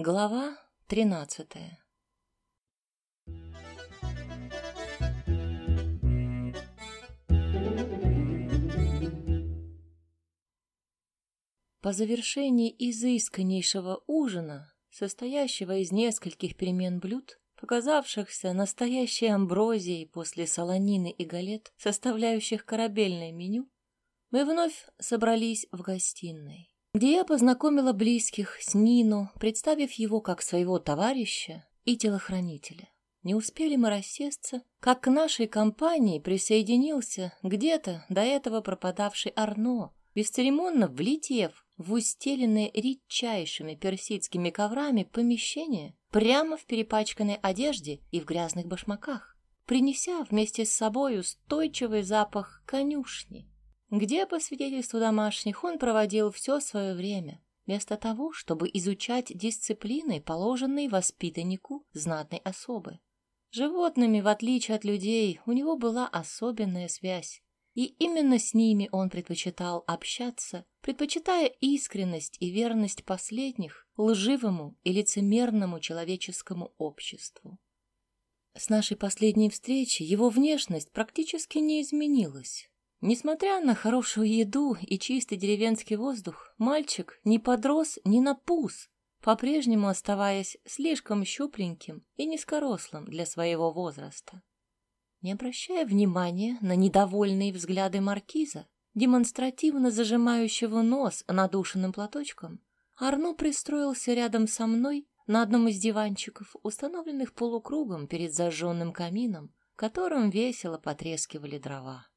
Глава тринадцатая. По завершении изысканнейшего ужина, состоящего из нескольких перемен блюд, показавшихся настоящей амброзией после солонины и галет, составляющих корабельное меню, мы вновь собрались в гостиной где я познакомила близких с Нино, представив его как своего товарища и телохранителя. Не успели мы рассесться, как к нашей компании присоединился где-то до этого пропадавший Арно, бесцеремонно влетев в устеленное редчайшими персидскими коврами помещение прямо в перепачканной одежде и в грязных башмаках, принеся вместе с собой устойчивый запах конюшни где, по свидетельству домашних, он проводил все свое время, вместо того, чтобы изучать дисциплины, положенные воспитаннику знатной особы. Животными, в отличие от людей, у него была особенная связь, и именно с ними он предпочитал общаться, предпочитая искренность и верность последних лживому и лицемерному человеческому обществу. С нашей последней встречи его внешность практически не изменилась. Несмотря на хорошую еду и чистый деревенский воздух, мальчик не подрос ни на пуз, по-прежнему оставаясь слишком щупленьким и низкорослым для своего возраста. Не обращая внимания на недовольные взгляды маркиза, демонстративно зажимающего нос надушенным платочком, Арно пристроился рядом со мной на одном из диванчиков, установленных полукругом перед зажженным камином, которым весело потрескивали дрова.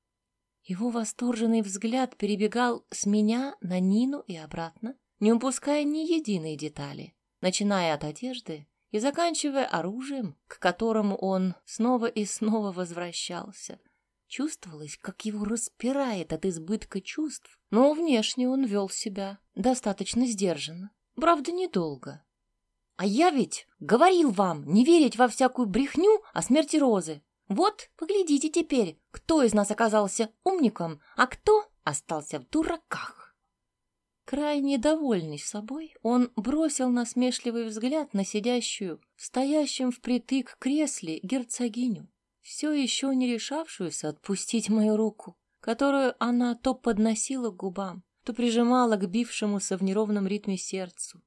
Его восторженный взгляд перебегал с меня на Нину и обратно, не упуская ни единой детали, начиная от одежды и заканчивая оружием, к которому он снова и снова возвращался. Чувствовалось, как его распирает от избытка чувств, но внешне он вел себя достаточно сдержанно. Правда, недолго. «А я ведь говорил вам не верить во всякую брехню о смерти Розы!» Вот, поглядите теперь, кто из нас оказался умником, а кто остался в дураках. Крайне довольный собой, он бросил насмешливый взгляд на сидящую, стоящим впритык кресле герцогиню, все еще не решавшуюся отпустить мою руку, которую она то подносила к губам, то прижимала к бившемуся в неровном ритме сердцу.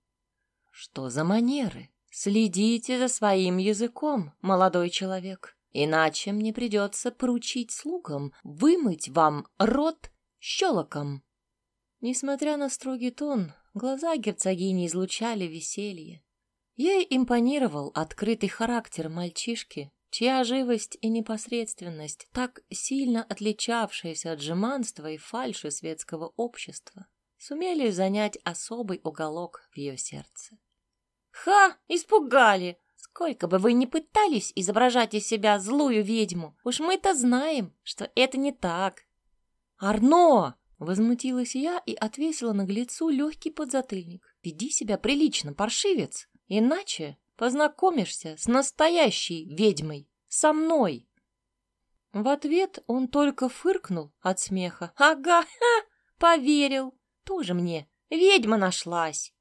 Что за манеры? Следите за своим языком, молодой человек. Иначе мне придется поручить слугам вымыть вам рот щелоком. Несмотря на строгий тон, глаза герцогини излучали веселье. Ей импонировал открытый характер мальчишки, чья живость и непосредственность, так сильно отличавшиеся от жеманства и фальши светского общества, сумели занять особый уголок в ее сердце. «Ха! Испугали!» Сколько бы вы ни пытались изображать из себя злую ведьму, уж мы-то знаем, что это не так. «Арно!» — возмутилась я и отвесила наглецу легкий подзатыльник. «Веди себя прилично, паршивец, иначе познакомишься с настоящей ведьмой, со мной!» В ответ он только фыркнул от смеха. «Ага, ха, поверил. Тоже мне ведьма нашлась».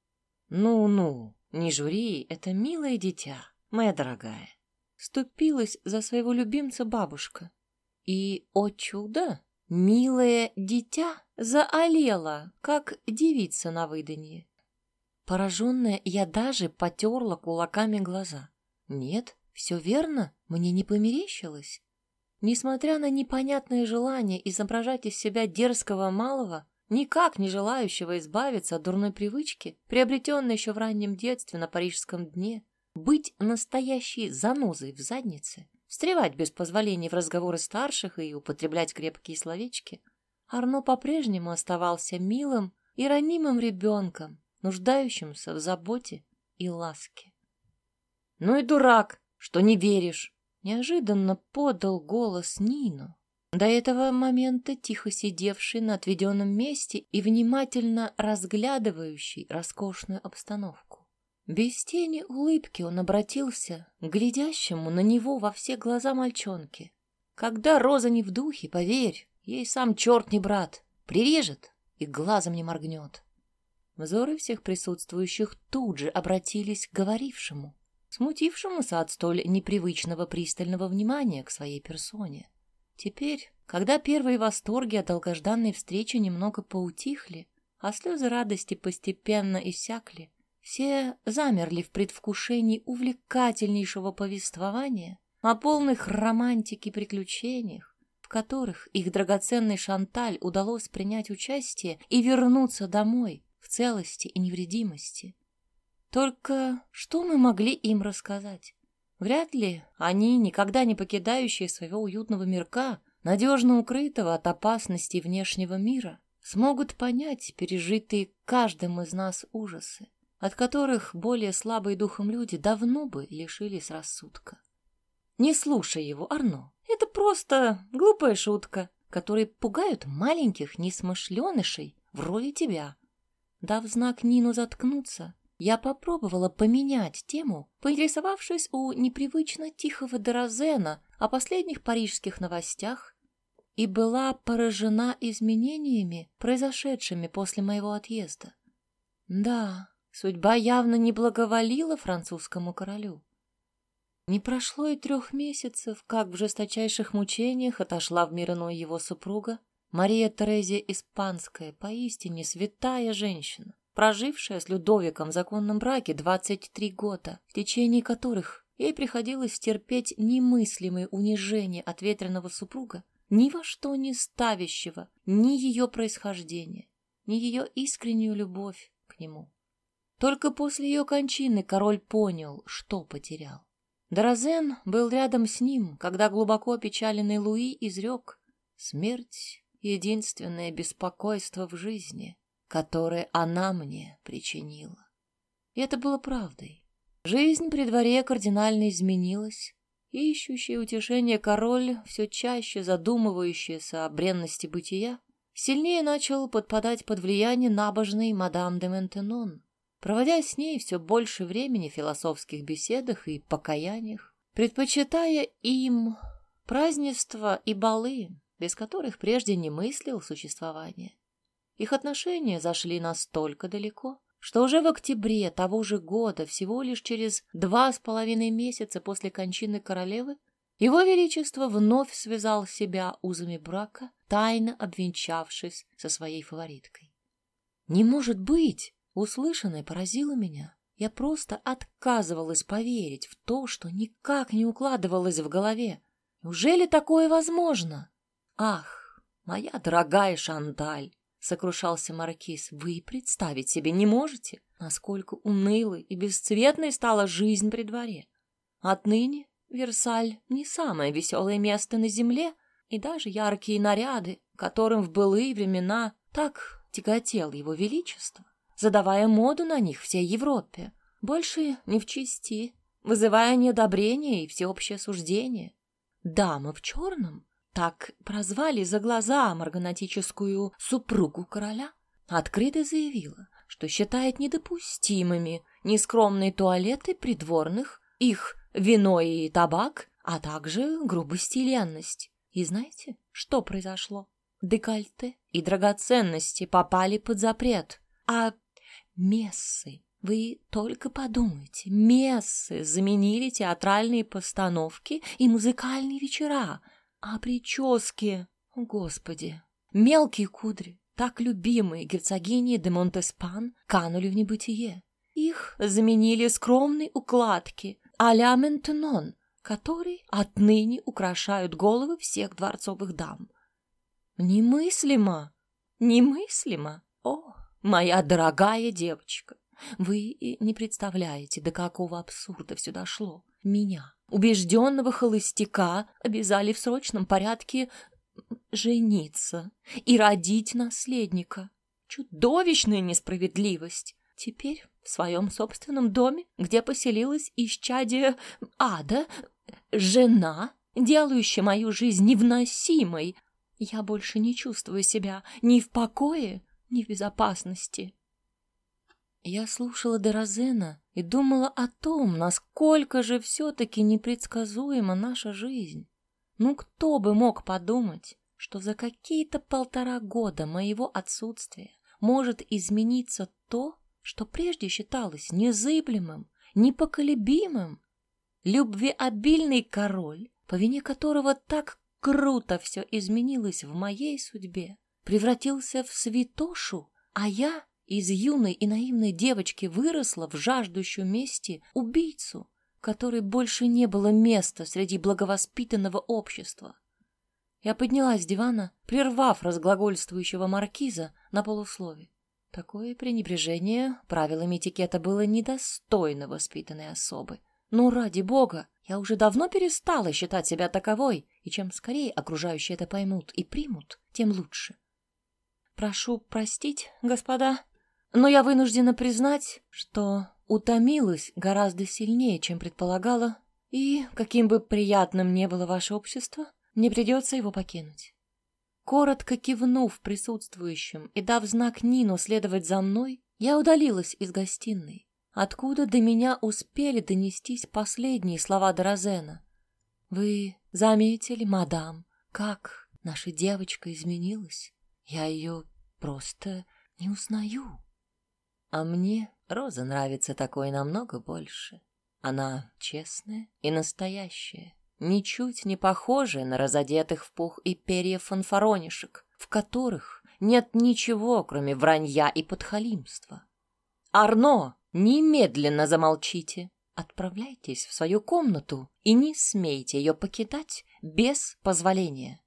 «Ну-ну, не жури, это милое дитя моя дорогая, ступилась за своего любимца бабушка. И, о чудо, милое дитя заолела, как девица на выданье. Пораженная, я даже потерла кулаками глаза. Нет, все верно, мне не померещилось. Несмотря на непонятное желание изображать из себя дерзкого малого, никак не желающего избавиться от дурной привычки, приобретенной еще в раннем детстве на парижском дне, быть настоящей занозой в заднице, встревать без позволения в разговоры старших и употреблять крепкие словечки, Арно по-прежнему оставался милым и ранимым ребенком, нуждающимся в заботе и ласке. «Ну и дурак, что не веришь!» Неожиданно подал голос Нину, до этого момента тихо сидевший на отведенном месте и внимательно разглядывающий роскошную обстановку. Без тени улыбки он обратился к глядящему на него во все глаза мальчонки. Когда Роза не в духе, поверь, ей сам черт не брат, прирежет и глазом не моргнет. Взоры всех присутствующих тут же обратились к говорившему, смутившемуся от столь непривычного пристального внимания к своей персоне. Теперь, когда первые восторги от долгожданной встречи немного поутихли, а слезы радости постепенно иссякли, все замерли в предвкушении увлекательнейшего повествования о полных романтики приключениях, в которых их драгоценный Шанталь удалось принять участие и вернуться домой, в целости и невредимости. Только что мы могли им рассказать? Вряд ли они, никогда не покидающие своего уютного мирка, надежно укрытого от опасностей внешнего мира, смогут понять пережитые каждым из нас ужасы, от которых более слабые духом люди давно бы лишились рассудка. Не слушай его, Арно. Это просто глупая шутка, которая пугают маленьких несмышленышей вроде тебя, Дав знак Нину заткнуться, я попробовала поменять тему, поинтересовавшись у непривычно тихого Дорозена о последних парижских новостях и была поражена изменениями, произошедшими после моего отъезда. Да, судьба явно не благоволила французскому королю. Не прошло и трех месяцев, как в жесточайших мучениях отошла в мир иной его супруга, Мария Терезия Испанская, поистине святая женщина, прожившая с Людовиком в законном браке 23 года, в течение которых ей приходилось терпеть немыслимые унижения от ветреного супруга, ни во что не ставящего ни ее происхождение, ни ее искреннюю любовь к нему. Только после ее кончины король понял, что потерял. Дорозен был рядом с ним, когда глубоко опечаленный Луи изрек «Смерть единственное беспокойство в жизни, которое она мне причинила. И это было правдой. Жизнь при дворе кардинально изменилась, ищущий утешение король, все чаще задумывающийся о бренности бытия, сильнее начал подпадать под влияние набожной мадам де Ментенон, проводя с ней все больше времени в философских беседах и покаяниях, предпочитая им празднества и балы, без которых прежде не мыслил существования. Их отношения зашли настолько далеко, что уже в октябре того же года, всего лишь через два с половиной месяца после кончины королевы, его Величество вновь связал себя узами брака, тайно обвенчавшись со своей фавориткой. «Не может быть!» — услышанное поразило меня. Я просто отказывалась поверить в то, что никак не укладывалось в голове. Неужели такое возможно? «Ах, моя дорогая Шанталь!» — сокрушался Маркиз. «Вы представить себе не можете, насколько унылой и бесцветной стала жизнь при дворе. Отныне Версаль не самое веселое место на земле, и даже яркие наряды, которым в былые времена так тяготел его величество, задавая моду на них всей Европе, больше не в чести, вызывая неодобрение и всеобщее осуждение. Дама в черном так прозвали за глаза марганатическую супругу короля, открыто заявила, что считает недопустимыми нескромные туалеты придворных, их вино и табак, а также грубость и ленность. И знаете, что произошло? Декольте и драгоценности попали под запрет, а мессы вы только подумайте, мессы заменили театральные постановки и музыкальные вечера, а прически, господи, мелкие кудри, так любимые герцогини де Монтеспан, канули в небытие. Их заменили скромные укладки а-ля Ментенон, которые отныне украшают головы всех дворцовых дам. Немыслимо, немыслимо. О, моя дорогая девочка, вы не представляете, до какого абсурда все дошло. Меня, убежденного холостяка, обязали в срочном порядке жениться и родить наследника. Чудовищная несправедливость. Теперь в своем собственном доме, где поселилась исчадие ада, жена, делающая мою жизнь невносимой, я больше не чувствую себя ни в покое, ни в безопасности. Я слушала Дорозена и думала о том, насколько же все-таки непредсказуема наша жизнь. Ну, кто бы мог подумать, что за какие-то полтора года моего отсутствия может измениться то, что прежде считалось незыблемым, непоколебимым. Любвеобильный король, по вине которого так круто все изменилось в моей судьбе, превратился в святошу, а я из юной и наивной девочки выросла в жаждущую мести убийцу, которой больше не было места среди благовоспитанного общества. Я поднялась с дивана, прервав разглагольствующего маркиза на полуслове. Такое пренебрежение правилами этикета было недостойно воспитанной особы. Но ради бога, я уже давно перестала считать себя таковой, и чем скорее окружающие это поймут и примут, тем лучше. Прошу простить, господа, но я вынуждена признать, что утомилась гораздо сильнее, чем предполагала, и, каким бы приятным ни было ваше общество, мне придется его покинуть. Коротко кивнув присутствующим и дав знак Нину следовать за мной, я удалилась из гостиной, откуда до меня успели донестись последние слова Дорозена. «Вы заметили, мадам, как наша девочка изменилась? Я ее просто не узнаю». А мне Роза нравится такой намного больше. Она честная и настоящая, ничуть не похожая на разодетых в пух и перья фанфаронишек, в которых нет ничего, кроме вранья и подхалимства. «Арно, немедленно замолчите!» Отправляйтесь в свою комнату и не смейте ее покидать без позволения.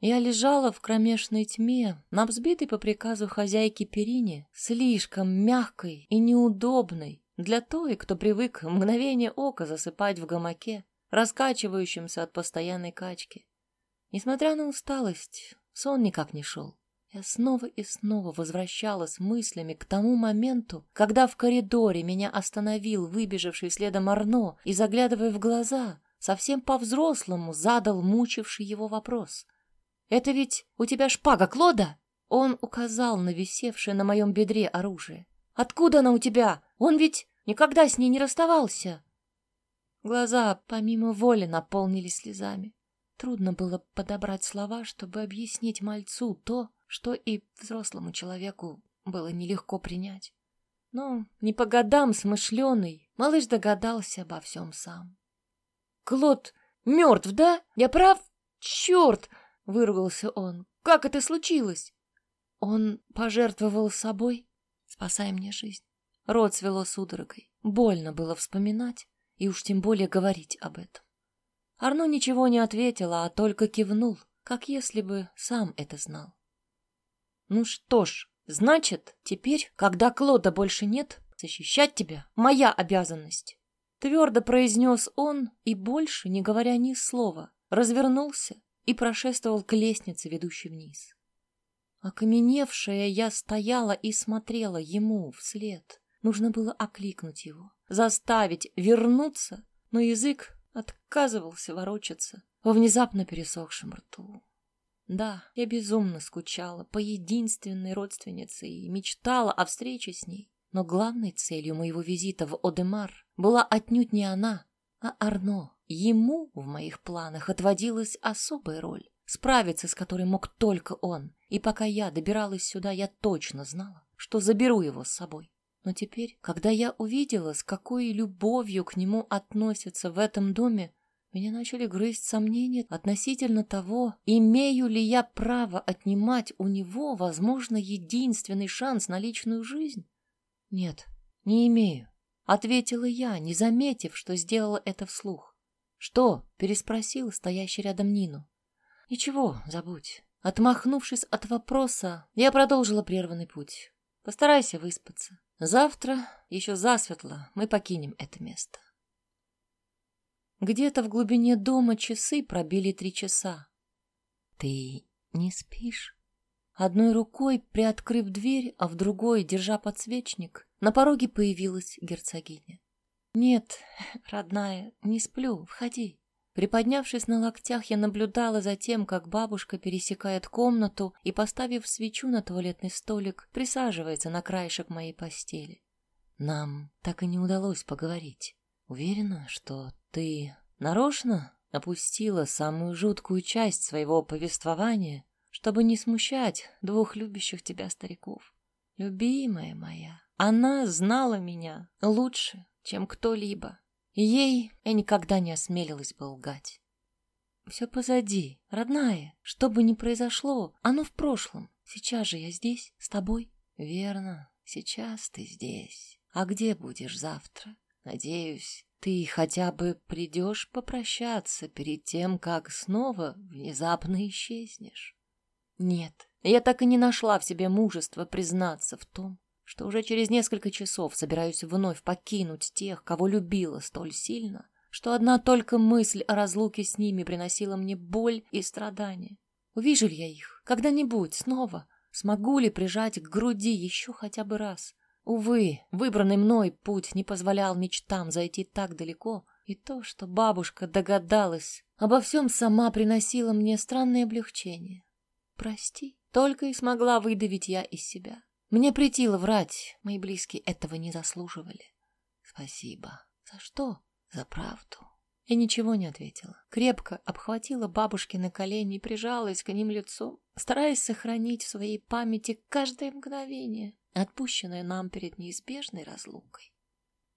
Я лежала в кромешной тьме, на взбитой по приказу хозяйки перине, слишком мягкой и неудобной для той, кто привык мгновение ока засыпать в гамаке, раскачивающемся от постоянной качки. Несмотря на усталость, сон никак не шел. Я снова и снова возвращалась мыслями к тому моменту, когда в коридоре меня остановил выбежавший следом Арно и, заглядывая в глаза, совсем по-взрослому задал мучивший его вопрос — это ведь у тебя шпага Клода?» Он указал на висевшее на моем бедре оружие. «Откуда она у тебя? Он ведь никогда с ней не расставался!» Глаза помимо воли наполнились слезами. Трудно было подобрать слова, чтобы объяснить мальцу то, что и взрослому человеку было нелегко принять. Но не по годам смышленый, малыш догадался обо всем сам. «Клод мертв, да? Я прав? Черт! Выругался он. «Как это случилось?» Он пожертвовал собой, спасая мне жизнь. Рот свело судорогой. Больно было вспоминать и уж тем более говорить об этом. Арно ничего не ответила, а только кивнул, как если бы сам это знал. «Ну что ж, значит, теперь, когда Клода больше нет, защищать тебя — моя обязанность!» Твердо произнес он и больше, не говоря ни слова, развернулся и прошествовал к лестнице, ведущей вниз. Окаменевшая я стояла и смотрела ему вслед. Нужно было окликнуть его, заставить вернуться, но язык отказывался ворочаться во внезапно пересохшем рту. Да, я безумно скучала по единственной родственнице и мечтала о встрече с ней. Но главной целью моего визита в Одемар была отнюдь не она, а Арно. Ему в моих планах отводилась особая роль, справиться с которой мог только он. И пока я добиралась сюда, я точно знала, что заберу его с собой. Но теперь, когда я увидела, с какой любовью к нему относятся в этом доме, меня начали грызть сомнения относительно того, имею ли я право отнимать у него, возможно, единственный шанс на личную жизнь. Нет, не имею, ответила я, не заметив, что сделала это вслух. «Что?» — переспросил стоящий рядом Нину. «Ничего, забудь». Отмахнувшись от вопроса, я продолжила прерванный путь. «Постарайся выспаться. Завтра, еще засветло, мы покинем это место». Где-то в глубине дома часы пробили три часа. «Ты не спишь?» Одной рукой, приоткрыв дверь, а в другой, держа подсвечник, на пороге появилась герцогиня. «Нет, родная, не сплю, входи». Приподнявшись на локтях, я наблюдала за тем, как бабушка пересекает комнату и, поставив свечу на туалетный столик, присаживается на краешек моей постели. Нам так и не удалось поговорить. Уверена, что ты нарочно опустила самую жуткую часть своего повествования, чтобы не смущать двух любящих тебя стариков. Любимая моя, она знала меня лучше, чем кто-либо. Ей я никогда не осмелилась бы лгать. Все позади, родная, что бы ни произошло, оно в прошлом. Сейчас же я здесь, с тобой. Верно, сейчас ты здесь. А где будешь завтра? Надеюсь, ты хотя бы придешь попрощаться перед тем, как снова внезапно исчезнешь. Нет, я так и не нашла в себе мужества признаться в том, что уже через несколько часов собираюсь вновь покинуть тех, кого любила столь сильно, что одна только мысль о разлуке с ними приносила мне боль и страдания. Увижу ли я их когда-нибудь снова? Смогу ли прижать к груди еще хотя бы раз? Увы, выбранный мной путь не позволял мечтам зайти так далеко, и то, что бабушка догадалась, обо всем сама приносила мне странное облегчение. Прости, только и смогла выдавить я из себя. Мне притило врать, мои близкие этого не заслуживали. Спасибо. За что? За правду. Я ничего не ответила. Крепко обхватила бабушки на колени и прижалась к ним лицом, стараясь сохранить в своей памяти каждое мгновение, отпущенное нам перед неизбежной разлукой.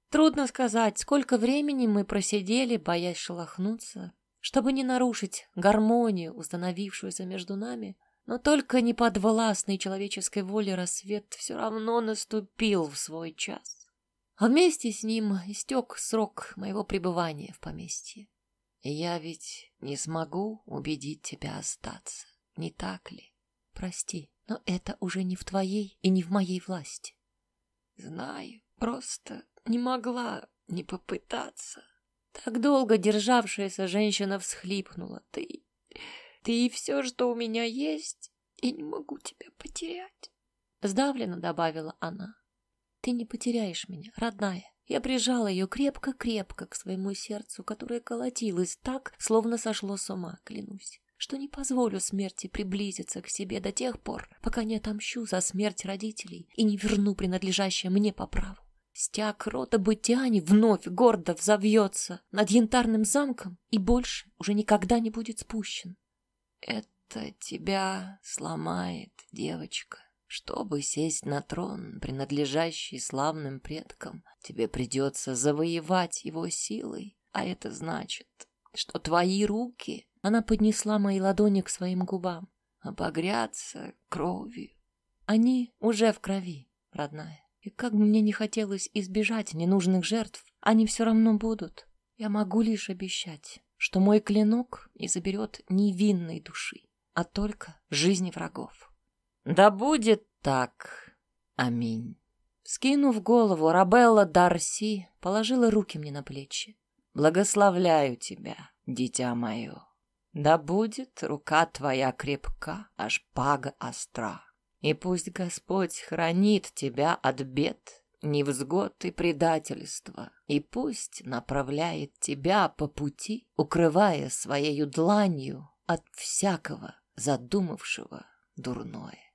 Трудно сказать, сколько времени мы просидели, боясь шелохнуться, чтобы не нарушить гармонию, установившуюся между нами, но только неподвластный человеческой воле рассвет все равно наступил в свой час. А вместе с ним истек срок моего пребывания в поместье. Я ведь не смогу убедить тебя остаться, не так ли? Прости, но это уже не в твоей и не в моей власти. Знаю, просто не могла не попытаться. Так долго державшаяся женщина всхлипнула. Ты ты все, что у меня есть, и не могу тебя потерять. Сдавленно добавила она. Ты не потеряешь меня, родная. Я прижала ее крепко-крепко к своему сердцу, которое колотилось так, словно сошло с ума, клянусь, что не позволю смерти приблизиться к себе до тех пор, пока не отомщу за смерть родителей и не верну принадлежащее мне по праву. Стяг рода Бытиани вновь гордо взовьется над янтарным замком и больше уже никогда не будет спущен. Это тебя сломает, девочка. Чтобы сесть на трон, принадлежащий славным предкам, тебе придется завоевать его силой, а это значит, что твои руки... Она поднесла мои ладони к своим губам. Обогрятся кровью. Они уже в крови, родная. И как бы мне не хотелось избежать ненужных жертв, они все равно будут. Я могу лишь обещать, что мой клинок не заберет невинной души, а только жизни врагов. Да будет так. Аминь. Скинув голову, Рабелла Дарси положила руки мне на плечи. Благословляю тебя, дитя мое. Да будет рука твоя крепка, аж пага остра. И пусть Господь хранит тебя от бед невзгод и предательства, и пусть направляет тебя по пути, укрывая своею дланью от всякого задумавшего дурное.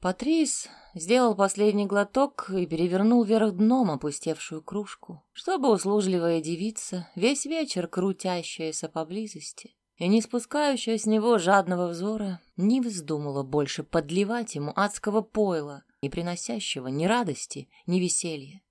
Патрис сделал последний глоток и перевернул вверх дном опустевшую кружку, чтобы услужливая девица, весь вечер крутящаяся поблизости и не спускающая с него жадного взора, не вздумала больше подливать ему адского пойла, не приносящего ни радости, ни веселья.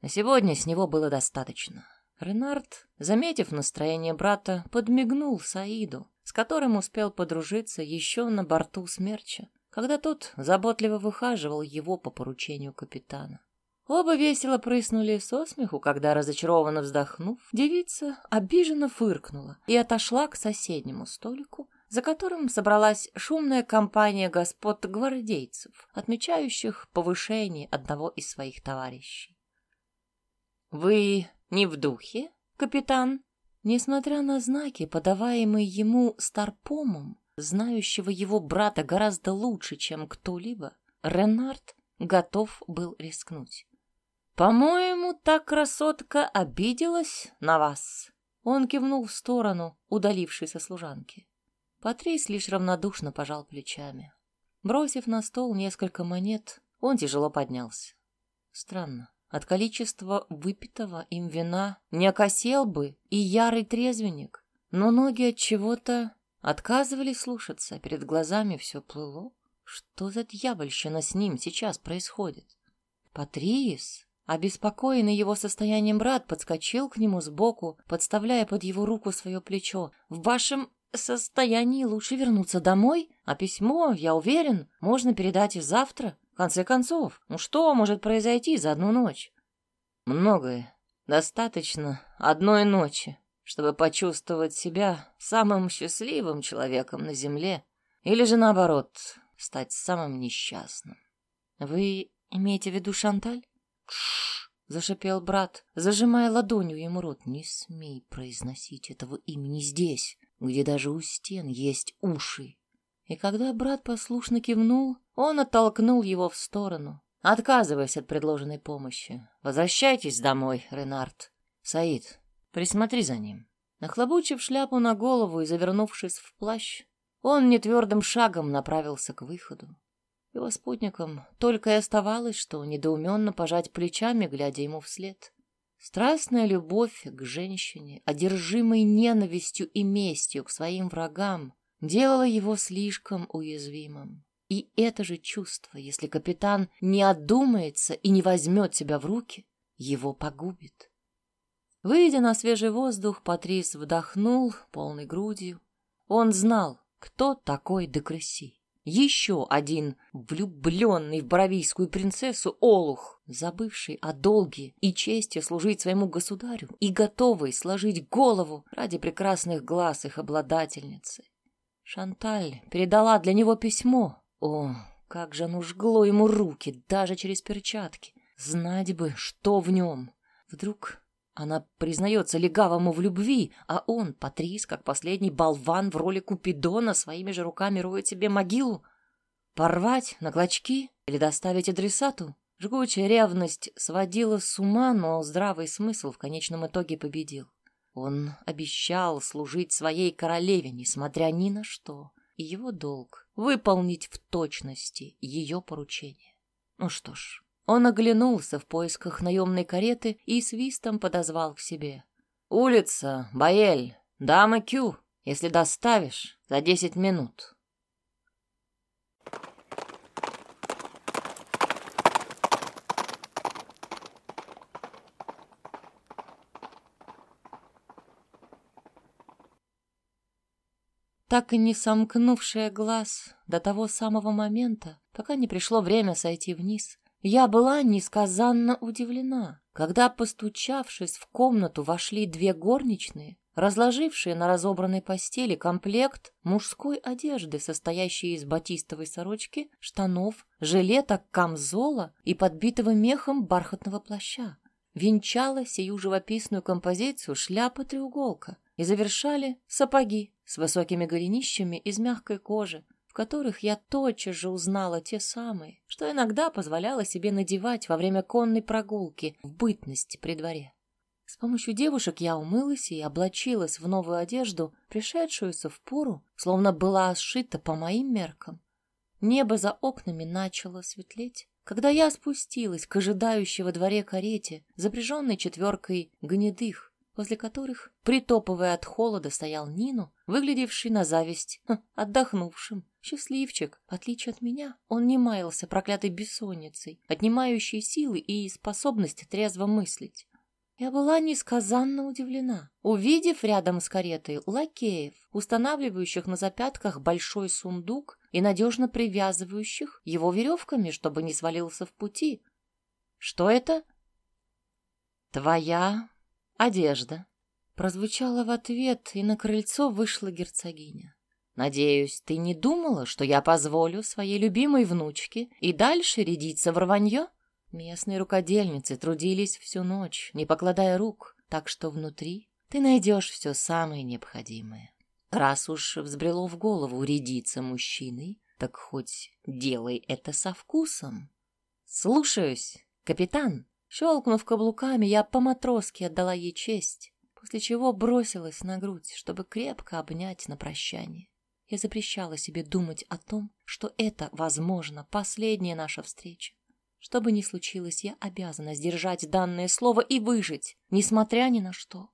На сегодня с него было достаточно. Ренард, заметив настроение брата, подмигнул Саиду, с которым успел подружиться еще на борту смерча, когда тот заботливо выхаживал его по поручению капитана. Оба весело прыснули со смеху, когда, разочарованно вздохнув, девица обиженно фыркнула и отошла к соседнему столику, за которым собралась шумная компания господ-гвардейцев, отмечающих повышение одного из своих товарищей. «Вы не в духе, капитан?» Несмотря на знаки, подаваемые ему Старпомом, знающего его брата гораздо лучше, чем кто-либо, Ренард готов был рискнуть. «По-моему, та красотка обиделась на вас». Он кивнул в сторону удалившейся служанки. Патрис лишь равнодушно пожал плечами. Бросив на стол несколько монет, он тяжело поднялся. Странно. От количества выпитого им вина не окосел бы и ярый трезвенник, но ноги от чего-то отказывались слушаться, перед глазами все плыло. Что за дьявольщина с ним сейчас происходит? Патрис, обеспокоенный его состоянием брат, подскочил к нему сбоку, подставляя под его руку свое плечо. «В вашем состоянии лучше вернуться домой, а письмо, я уверен, можно передать и завтра. В конце концов, ну что может произойти за одну ночь? Многое. Достаточно одной ночи, чтобы почувствовать себя самым счастливым человеком на земле, или же наоборот, стать самым несчастным. Вы имеете в виду Шанталь? Тш, зашипел брат, зажимая ладонью ему рот. Не смей произносить этого имени здесь где даже у стен есть уши. И когда брат послушно кивнул, он оттолкнул его в сторону, отказываясь от предложенной помощи. «Возвращайтесь домой, Ренард. Саид, присмотри за ним». Нахлобучив шляпу на голову и завернувшись в плащ, он нетвердым шагом направился к выходу. Его спутникам только и оставалось, что недоуменно пожать плечами, глядя ему вслед. Страстная любовь к женщине, одержимой ненавистью и местью к своим врагам, делала его слишком уязвимым. И это же чувство, если капитан не одумается и не возьмет себя в руки, его погубит. Выйдя на свежий воздух, Патрис вдохнул полной грудью. Он знал, кто такой Декреси. Еще один влюбленный в боровийскую принцессу Олух, забывший о долге и чести служить своему государю и готовый сложить голову ради прекрасных глаз их обладательницы. Шанталь передала для него письмо. О, как же оно жгло ему руки, даже через перчатки. Знать бы, что в нем. Вдруг она признается легавому в любви, а он, Патрис, как последний болван в роли Купидона, своими же руками роет себе могилу. Порвать на клочки или доставить адресату? Жгучая ревность сводила с ума, но здравый смысл в конечном итоге победил. Он обещал служить своей королеве, несмотря ни на что, и его долг — выполнить в точности ее поручение. Ну что ж, он оглянулся в поисках наемной кареты и свистом подозвал к себе. «Улица, Баэль, дама Кю, если доставишь, за десять минут». так и не сомкнувшая глаз до того самого момента, пока не пришло время сойти вниз, я была несказанно удивлена, когда, постучавшись в комнату, вошли две горничные, разложившие на разобранной постели комплект мужской одежды, состоящей из батистовой сорочки, штанов, жилета, камзола и подбитого мехом бархатного плаща. Венчала сию живописную композицию шляпа-треуголка и завершали сапоги с высокими голенищами из мягкой кожи, которых я тотчас же узнала те самые, что иногда позволяла себе надевать во время конной прогулки в бытности при дворе. С помощью девушек я умылась и облачилась в новую одежду, пришедшуюся в пору, словно была сшита по моим меркам. Небо за окнами начало светлеть, когда я спустилась к ожидающей во дворе карете, запряженной четверкой гнедых, возле которых, притопывая от холода, стоял Нину, выглядевший на зависть отдохнувшим. Счастливчик, в отличие от меня, он не маялся проклятой бессонницей, отнимающей силы и способность трезво мыслить. Я была несказанно удивлена, увидев рядом с каретой лакеев, устанавливающих на запятках большой сундук и надежно привязывающих его веревками, чтобы не свалился в пути. Что это? Твоя одежда. Прозвучало в ответ, и на крыльцо вышла герцогиня. Надеюсь, ты не думала, что я позволю своей любимой внучке и дальше рядиться в рванье? Местные рукодельницы трудились всю ночь, не покладая рук, так что внутри ты найдешь все самое необходимое. Раз уж взбрело в голову рядиться мужчиной, так хоть делай это со вкусом. Слушаюсь, капитан. Щелкнув каблуками, я по-матросски отдала ей честь, после чего бросилась на грудь, чтобы крепко обнять на прощание. Я запрещала себе думать о том, что это, возможно, последняя наша встреча. Что бы ни случилось, я обязана сдержать данное слово и выжить, несмотря ни на что.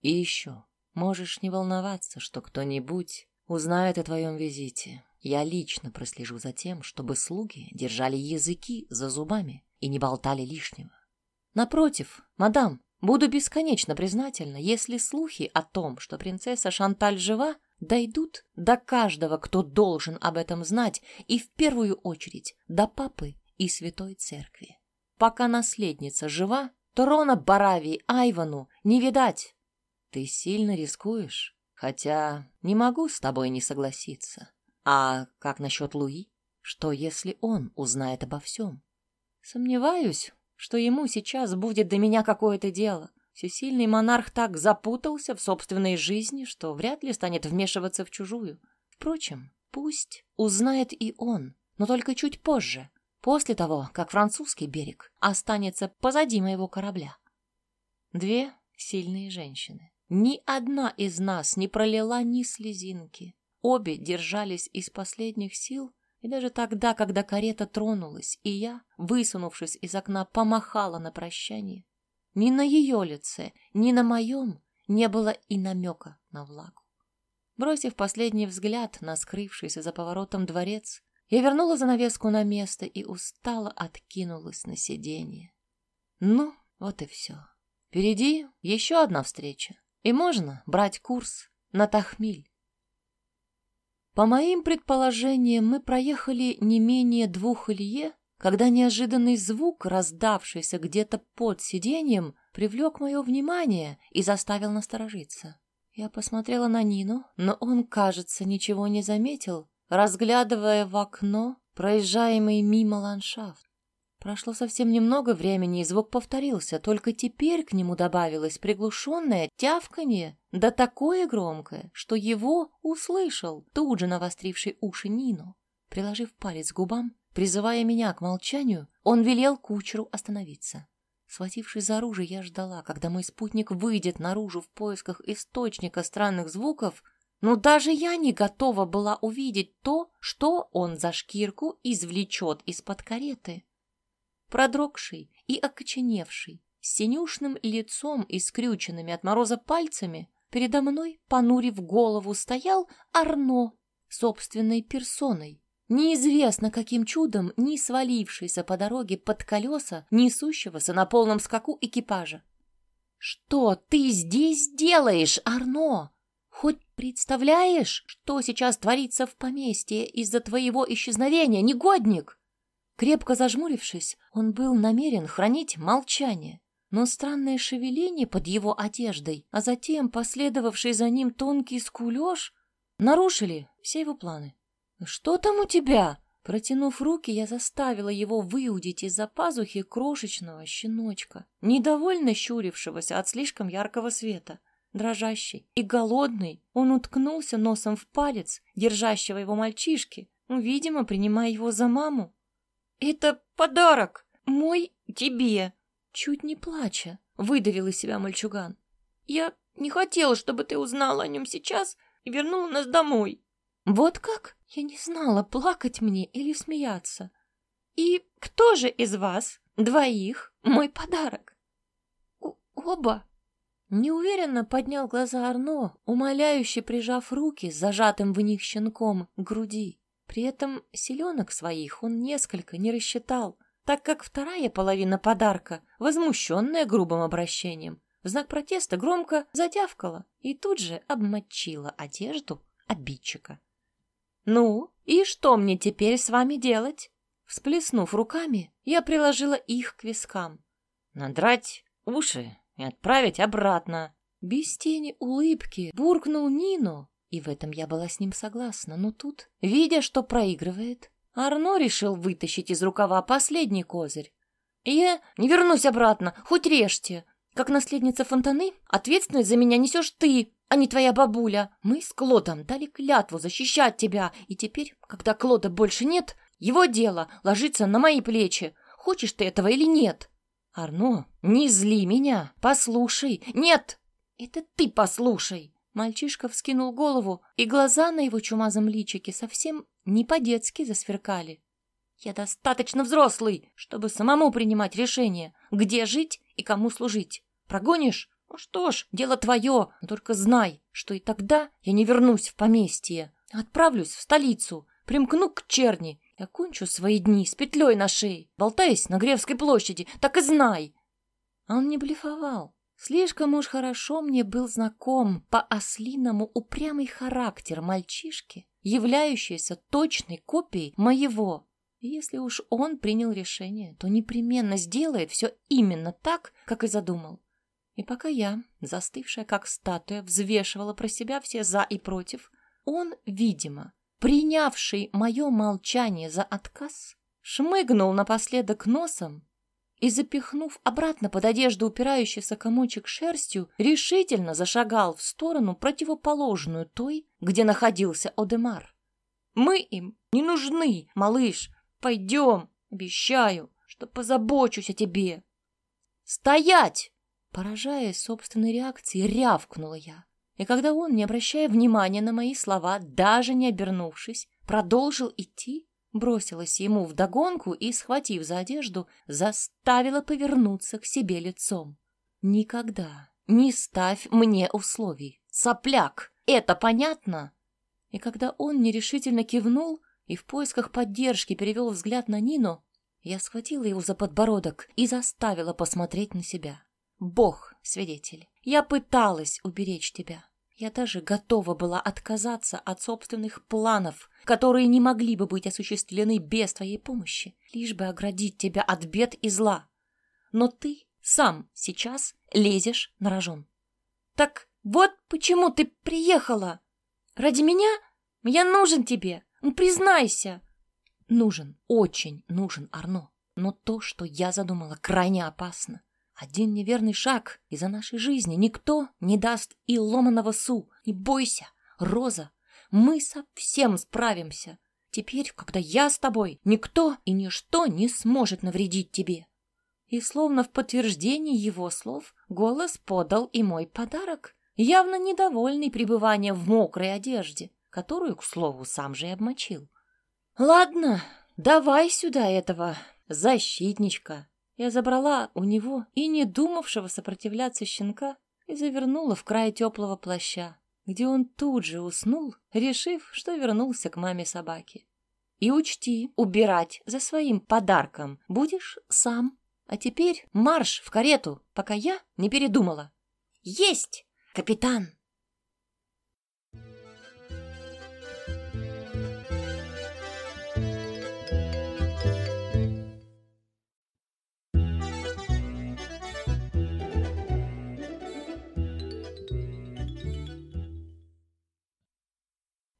И еще, можешь не волноваться, что кто-нибудь узнает о твоем визите. Я лично прослежу за тем, чтобы слуги держали языки за зубами и не болтали лишнего. Напротив, мадам, буду бесконечно признательна, если слухи о том, что принцесса Шанталь жива, дойдут до каждого, кто должен об этом знать, и в первую очередь до папы и Святой Церкви. Пока наследница жива, то Рона Баравии Айвану не видать. Ты сильно рискуешь, хотя не могу с тобой не согласиться. А как насчет Луи? Что, если он узнает обо всем? Сомневаюсь, что ему сейчас будет до меня какое-то дело. Всесильный монарх так запутался в собственной жизни, что вряд ли станет вмешиваться в чужую. Впрочем, пусть узнает и он, но только чуть позже, после того, как французский берег останется позади моего корабля. Две сильные женщины. Ни одна из нас не пролила ни слезинки. Обе держались из последних сил, и даже тогда, когда карета тронулась, и я, высунувшись из окна, помахала на прощание, ни на ее лице, ни на моем не было и намека на влагу. Бросив последний взгляд на скрывшийся за поворотом дворец, я вернула занавеску на место и устало откинулась на сиденье. Ну, вот и все. Впереди еще одна встреча, и можно брать курс на Тахмиль. По моим предположениям, мы проехали не менее двух илье, когда неожиданный звук, раздавшийся где-то под сиденьем, привлек мое внимание и заставил насторожиться. Я посмотрела на Нину, но он, кажется, ничего не заметил разглядывая в окно проезжаемый мимо ландшафт. Прошло совсем немного времени, и звук повторился, только теперь к нему добавилось приглушенное тявканье, да такое громкое, что его услышал тут же навостривший уши Нину. Приложив палец к губам, призывая меня к молчанию, он велел кучеру остановиться. Схватившись за оружие, я ждала, когда мой спутник выйдет наружу в поисках источника странных звуков, но даже я не готова была увидеть то, что он за шкирку извлечет из-под кареты. Продрогший и окоченевший, с синюшным лицом и скрюченными от мороза пальцами, передо мной, понурив голову, стоял Арно собственной персоной, неизвестно каким чудом не свалившийся по дороге под колеса несущегося на полном скаку экипажа. «Что ты здесь делаешь, Арно?» Хоть представляешь, что сейчас творится в поместье из-за твоего исчезновения, негодник?» Крепко зажмурившись, он был намерен хранить молчание. Но странное шевеление под его одеждой, а затем последовавший за ним тонкий скулеж, нарушили все его планы. «Что там у тебя?» Протянув руки, я заставила его выудить из-за пазухи крошечного щеночка, недовольно щурившегося от слишком яркого света. Дрожащий и голодный, он уткнулся носом в палец, держащего его мальчишки, видимо, принимая его за маму. «Это подарок! Мой тебе!» Чуть не плача, выдавил из себя мальчуган. «Я не хотела, чтобы ты узнала о нем сейчас и вернула нас домой». «Вот как? Я не знала, плакать мне или смеяться. И кто же из вас, двоих, мой подарок?» «Оба», Неуверенно поднял глаза Арно, умоляюще прижав руки с зажатым в них щенком к груди. При этом селенок своих он несколько не рассчитал, так как вторая половина подарка, возмущенная грубым обращением, в знак протеста громко затявкала и тут же обмочила одежду обидчика. «Ну, и что мне теперь с вами делать?» Всплеснув руками, я приложила их к вискам. «Надрать уши и отправить обратно. Без тени улыбки буркнул Нино, И в этом я была с ним согласна. Но тут, видя, что проигрывает, Арно решил вытащить из рукава последний козырь. «Я не вернусь обратно, хоть режьте. Как наследница Фонтаны, ответственность за меня несешь ты, а не твоя бабуля. Мы с Клодом дали клятву защищать тебя, и теперь, когда Клода больше нет, его дело ложится на мои плечи. Хочешь ты этого или нет?» «Арно, не зли меня, послушай. Нет, это ты послушай!» Мальчишка вскинул голову, и глаза на его чумазом личике совсем не по-детски засверкали. «Я достаточно взрослый, чтобы самому принимать решение, где жить и кому служить. Прогонишь? Ну что ж, дело твое, но только знай, что и тогда я не вернусь в поместье. Отправлюсь в столицу, примкну к черни и окончу свои дни с петлей на шее, болтаясь на Гревской площади, так и знай!» Он не блефовал. Слишком уж хорошо мне был знаком по-ослиному упрямый характер мальчишки, являющийся точной копией моего. Если уж он принял решение, то непременно сделает все именно так, как и задумал. И пока я, застывшая как статуя, взвешивала про себя все «за» и «против», он, видимо, принявший мое молчание за отказ, шмыгнул напоследок носом и, запихнув обратно под одежду упирающийся комочек шерстью, решительно зашагал в сторону, противоположную той, где находился Одемар. «Мы им не нужны, малыш. Пойдем, обещаю, что позабочусь о тебе». «Стоять!» Поражаясь собственной реакцией, рявкнула я. И когда он, не обращая внимания на мои слова, даже не обернувшись, продолжил идти, бросилась ему вдогонку и, схватив за одежду, заставила повернуться к себе лицом. «Никогда не ставь мне условий, сопляк! Это понятно?» И когда он нерешительно кивнул и в поисках поддержки перевел взгляд на Нину, я схватила его за подбородок и заставила посмотреть на себя. «Бог, свидетель, я пыталась уберечь тебя. Я даже готова была отказаться от собственных планов, которые не могли бы быть осуществлены без твоей помощи, лишь бы оградить тебя от бед и зла. Но ты сам сейчас лезешь на рожон. Так вот почему ты приехала. Ради меня? Я нужен тебе. Ну, признайся. Нужен, очень нужен, Арно. Но то, что я задумала, крайне опасно. Один неверный шаг, из-за нашей жизни никто не даст и ломаного су. Не бойся, Роза, мы совсем справимся. Теперь, когда я с тобой, никто и ничто не сможет навредить тебе. И словно в подтверждении его слов голос подал и мой подарок, явно недовольный пребыванием в мокрой одежде, которую, к слову, сам же и обмочил. «Ладно, давай сюда этого защитничка», я забрала у него и не думавшего сопротивляться щенка и завернула в край теплого плаща, где он тут же уснул, решив, что вернулся к маме собаки. И учти, убирать за своим подарком будешь сам. А теперь марш в карету, пока я не передумала. Есть, капитан!